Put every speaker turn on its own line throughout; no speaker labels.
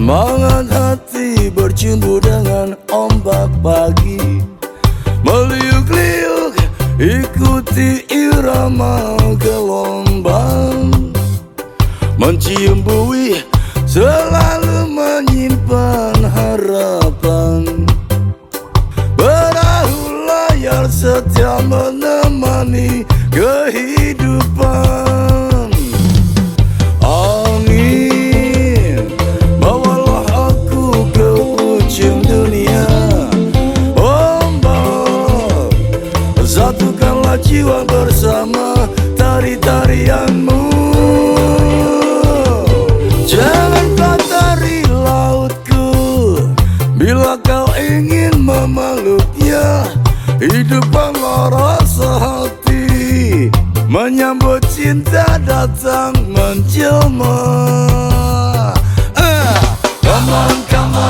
Semangat hati bercumbu dengan ombak pagi. Meliuk-liuk ikuti irama gelombang. Mencium bui selalu menyimpan harapan. Perahu layar setia menemani kehidupan. semua jiwa bersama tari-tarianmu. Jangan patari lautku Bila kau ingin memeluknya. Hidup rasa hati Menyambut cinta datang menjelma. Eh, Come on, come on.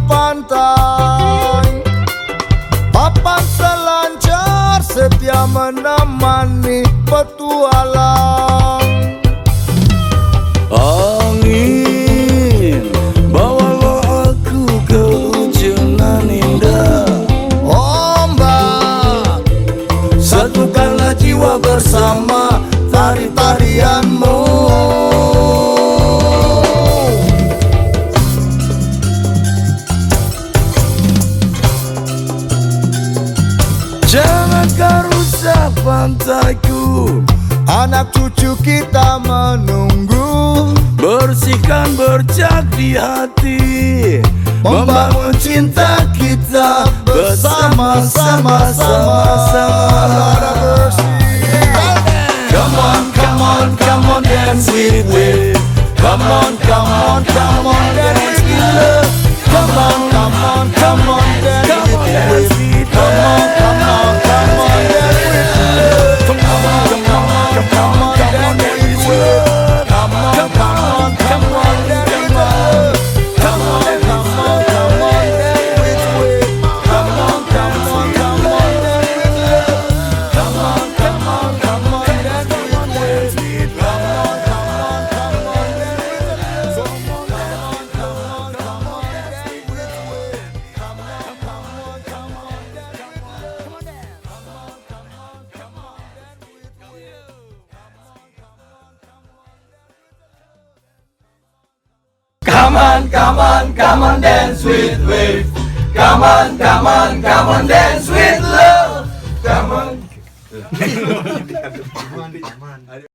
menemani petualang.
Angin bawalah aku ke ujung indah.
Ombak
satukanlah jiwa bersama. pantaiku.
Anak cucu kita menunggu.
Bersihkan bercak di hati. Membangun cinta kita bersama-sama sama-sama. Come on, come on, come on, dance with me Come on, come on, come on, dance with wave. Come on, come on, come on, dance with love. Come on.